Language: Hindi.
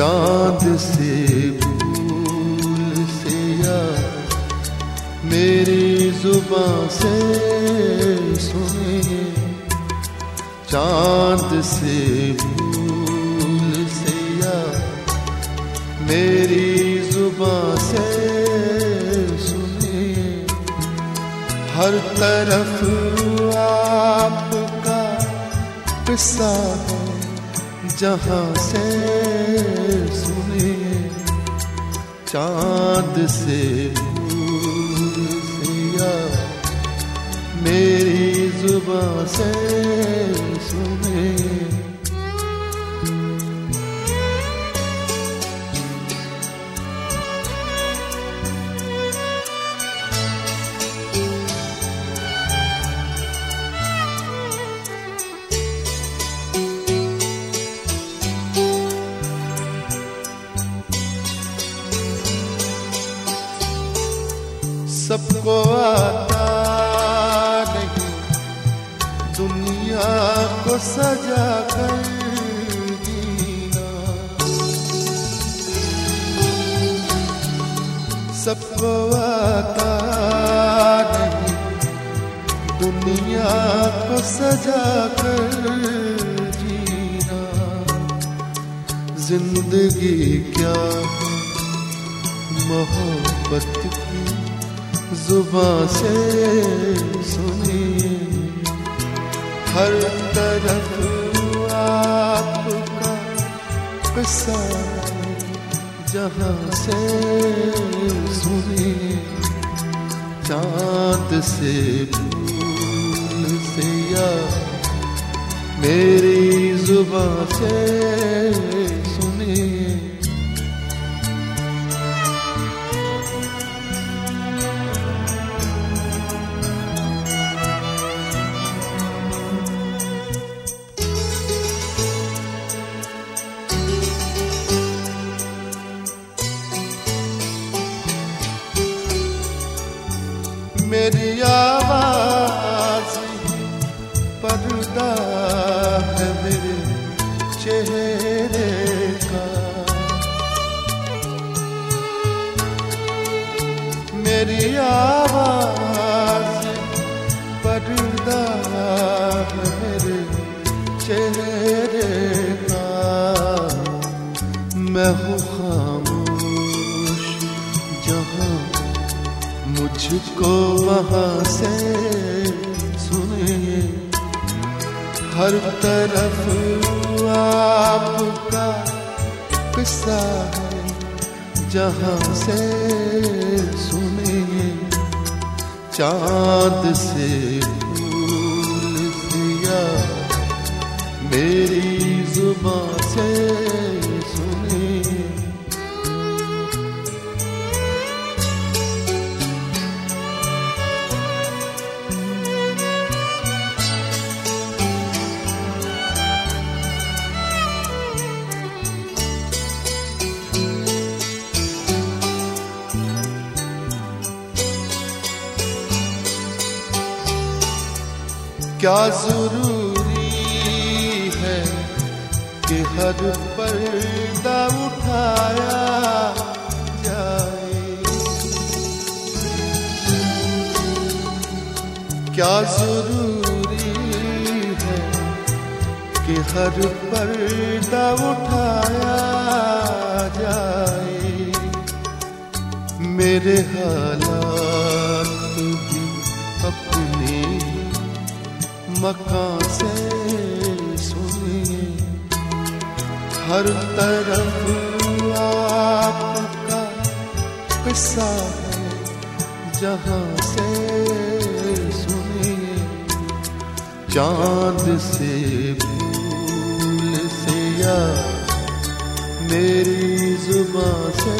चाँद से भूल से या मेरी जुबा से सुनिए चाँद से भूल से या मेरी ज़ुबान से सुनिए हर तरफ़ आपका किस्सा है। जहाँ से सुने चाँद से भूल से या मेरी जुबा से सुनिए सबको आता नहीं। दुनिया को सजा कर सबको आता नहीं। दुनिया को सजा कर जीना। ज़िंदगी क्या मोहब्बत की ज़ुबान से सुनिए। हर तरफ़ आपका किस्सा जहाँ से सुनिए। चाँद से फूल से या मेरी जुबा से सुनिए। आवाज़ पर्दा है मेरे चेहरे का। मेरी आवाज़ पर्दा है मेरे चेहरे का। मैं हूँ मुझको वहाँ से सुनिए हर तरफ़ आपका किस्सा है, जहाँ से सुनिए चाँद से फूल से या मेरी ज़ुबान से क्या ज़रूरी है कि हर पर्दा उठाया जाए? क्या ज़रूरी है कि हर पर्दा उठाया जाए? मेरे हालात भी अपने मकान से सुनिए। हर तरफ़ आपका किस्सा है, जहाँ से सुनिए। चाँद से फूल से या मेरी ज़ुबान से